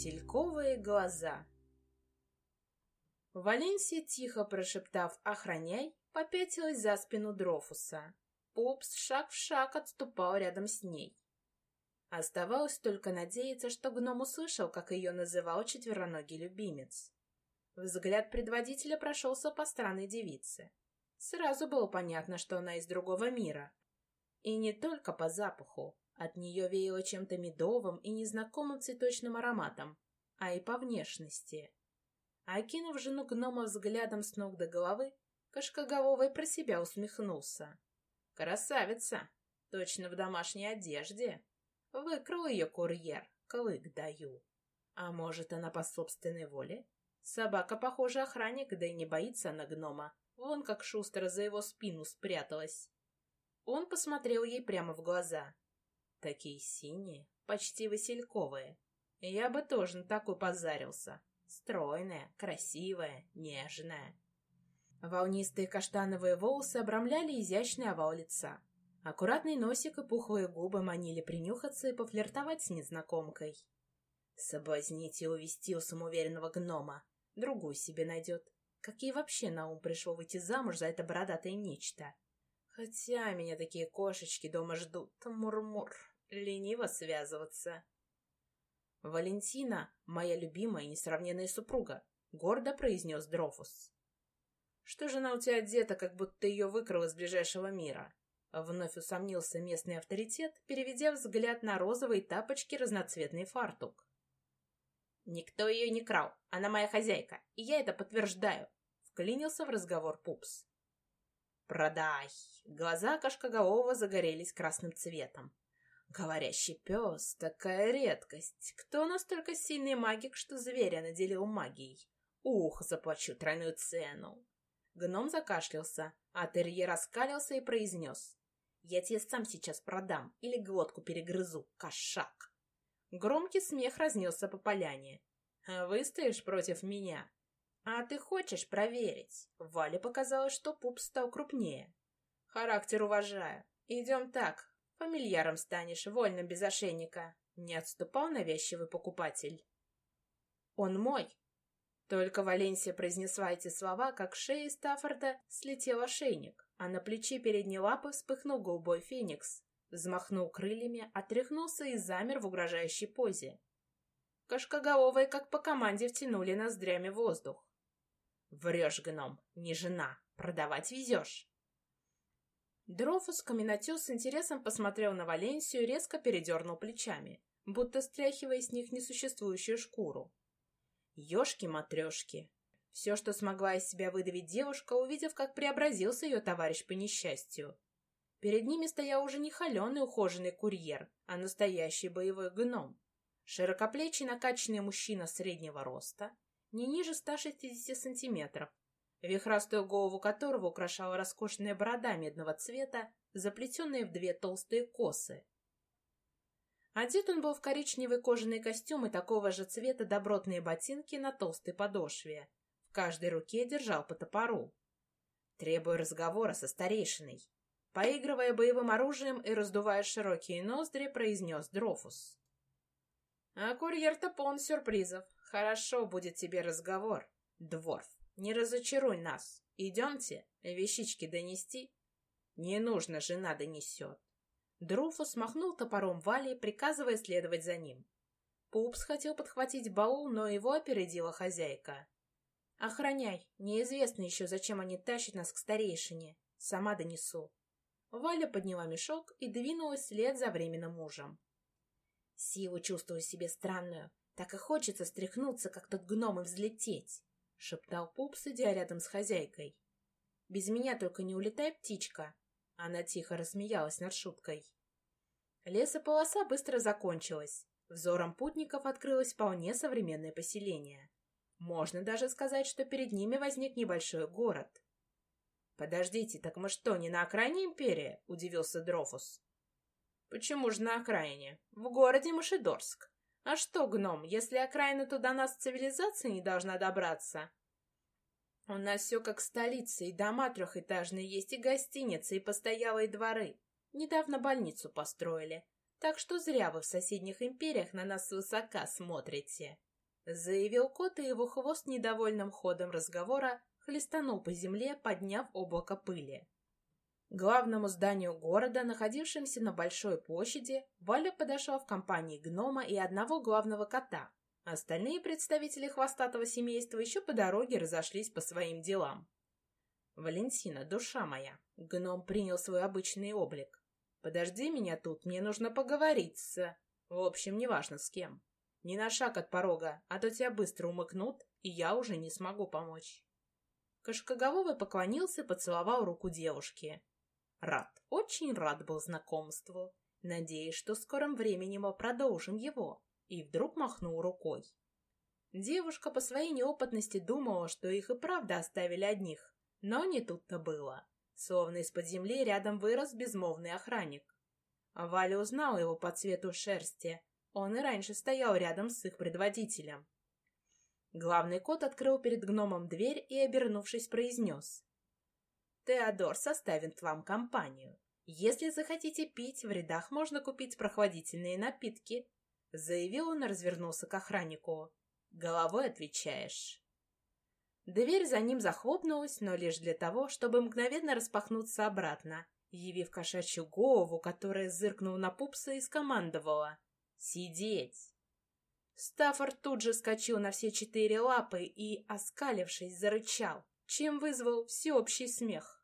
Васильковые глаза. Валенсия, тихо прошептав «Охраняй», попятилась за спину Дрофуса. Пупс шаг в шаг отступал рядом с ней. Оставалось только надеяться, что гном услышал, как ее называл четвероногий любимец. Взгляд предводителя прошелся по странной девице. Сразу было понятно, что она из другого мира. И не только по запаху. От нее веяло чем-то медовым и незнакомым цветочным ароматом, а и по внешности. Окинув жену гнома взглядом с ног до головы, Кашкоголовый про себя усмехнулся. «Красавица! Точно в домашней одежде!» Выкрал ее курьер, клык даю. А может, она по собственной воле? Собака, похоже, охранник, да и не боится она гнома. Вон как шустро за его спину спряталась. Он посмотрел ей прямо в глаза. Такие синие, почти васильковые. Я бы тоже на такой позарился. Стройная, красивая, нежная. Волнистые каштановые волосы обрамляли изящный овал лица. Аккуратный носик и пухлые губы манили принюхаться и пофлиртовать с незнакомкой. Соблазнить и увести у самоуверенного гнома. Другую себе найдет. Как ей вообще на ум пришло выйти замуж за это бородатое нечто? Хотя меня такие кошечки дома ждут. Мур-мур. Лениво связываться. «Валентина — моя любимая и несравненная супруга», — гордо произнес Дрофус. «Что же она у тебя одета, как будто ее выкрал из ближайшего мира?» Вновь усомнился местный авторитет, переведя взгляд на розовые тапочки разноцветный фартук. «Никто ее не крал, она моя хозяйка, и я это подтверждаю», — вклинился в разговор Пупс. «Продай!» Глаза кошкоголового загорелись красным цветом. «Говорящий пес — такая редкость. Кто настолько сильный магик, что зверя наделил магией? Ух, заплачу тройную цену!» Гном закашлялся, а терьер раскалился и произнес. Я тебе сам сейчас продам или глотку перегрызу, кошак. Громкий смех разнесся по поляне. А «Выстоишь против меня?» «А ты хочешь проверить?» Вале показалось, что пуп стал крупнее. «Характер уважаю. Идем так. Фамильяром станешь, вольным без ошейника». Не отступал навязчивый покупатель. «Он мой!» Только Валенсия произнесла эти слова, как шея Стаффорда слетел ошейник а на плече передней лапы вспыхнул голубой феникс, взмахнул крыльями, отряхнулся и замер в угрожающей позе. Кашкоголовые, как по команде, втянули ноздрями воздух. «Врешь, гном, не жена, продавать везешь!» Дрофус каменотес с интересом посмотрел на Валенсию и резко передернул плечами, будто стряхивая с них несуществующую шкуру. «Ешки-матрешки, все, что смогла из себя выдавить девушка, увидев, как преобразился ее товарищ по несчастью. Перед ними стоял уже не холеный ухоженный курьер, а настоящий боевой гном. Широкоплечий накачанный мужчина среднего роста, не ниже 160 сантиметров, вихрастую голову которого украшала роскошная борода медного цвета, заплетенная в две толстые косы. Одет он был в коричневый кожаный костюм и такого же цвета добротные ботинки на толстой подошве. В каждой руке держал по топору. Требуя разговора со старейшиной. Поигрывая боевым оружием и раздувая широкие ноздри, произнес Дрофус. «А курьер-то полон сюрпризов. Хорошо будет тебе разговор, Дворф. Не разочаруй нас. Идемте, вещички донести». «Не нужно, жена донесет». Дрофус махнул топором Вали, приказывая следовать за ним. Пупс хотел подхватить баул, но его опередила хозяйка. «Охраняй. Неизвестно еще, зачем они тащат нас к старейшине. Сама донесу». Валя подняла мешок и двинулась вслед за временным мужем. «Силу чувствую себе странную. Так и хочется стряхнуться, как тот гном, и взлететь», — шептал Пуп, сидя рядом с хозяйкой. «Без меня только не улетай, птичка». Она тихо рассмеялась над шуткой. Лесополоса быстро закончилась. Взором путников открылось вполне современное поселение. Можно даже сказать, что перед ними возник небольшой город. «Подождите, так мы что, не на окраине империи?» — удивился Дрофус. «Почему же на окраине? В городе Машидорск. А что, гном, если окраина туда нас цивилизация не должна добраться?» «У нас все как столица, и дома трехэтажные есть, и гостиницы, и постоялые дворы. Недавно больницу построили. Так что зря вы в соседних империях на нас высока смотрите». Заявил кот, и его хвост недовольным ходом разговора хлестанул по земле, подняв облако пыли. Главному зданию города, находившемуся на большой площади, Валя подошла в компании гнома и одного главного кота. Остальные представители хвостатого семейства еще по дороге разошлись по своим делам. «Валентина, душа моя!» Гном принял свой обычный облик. «Подожди меня тут, мне нужно поговорить с...» В общем, неважно с кем. Не на шаг от порога, а то тебя быстро умыкнут, и я уже не смогу помочь. Кашкоголовый поклонился, поцеловал руку девушки. Рад, очень рад был знакомству. Надеюсь, что в скором времени мы продолжим его. И вдруг махнул рукой. Девушка по своей неопытности думала, что их и правда оставили одних. Но не тут-то было. Словно из-под земли рядом вырос безмолвный охранник. Валя узнала его по цвету шерсти. Он и раньше стоял рядом с их предводителем. Главный кот открыл перед гномом дверь и, обернувшись, произнес. «Теодор составит вам компанию. Если захотите пить, в рядах можно купить прохладительные напитки», заявил он и развернулся к охраннику. «Головой отвечаешь». Дверь за ним захлопнулась, но лишь для того, чтобы мгновенно распахнуться обратно, явив кошачью голову, которая зыркнула на пупса и скомандовала «Сидеть!». Стаффорд тут же скочил на все четыре лапы и, оскалившись, зарычал, чем вызвал всеобщий смех.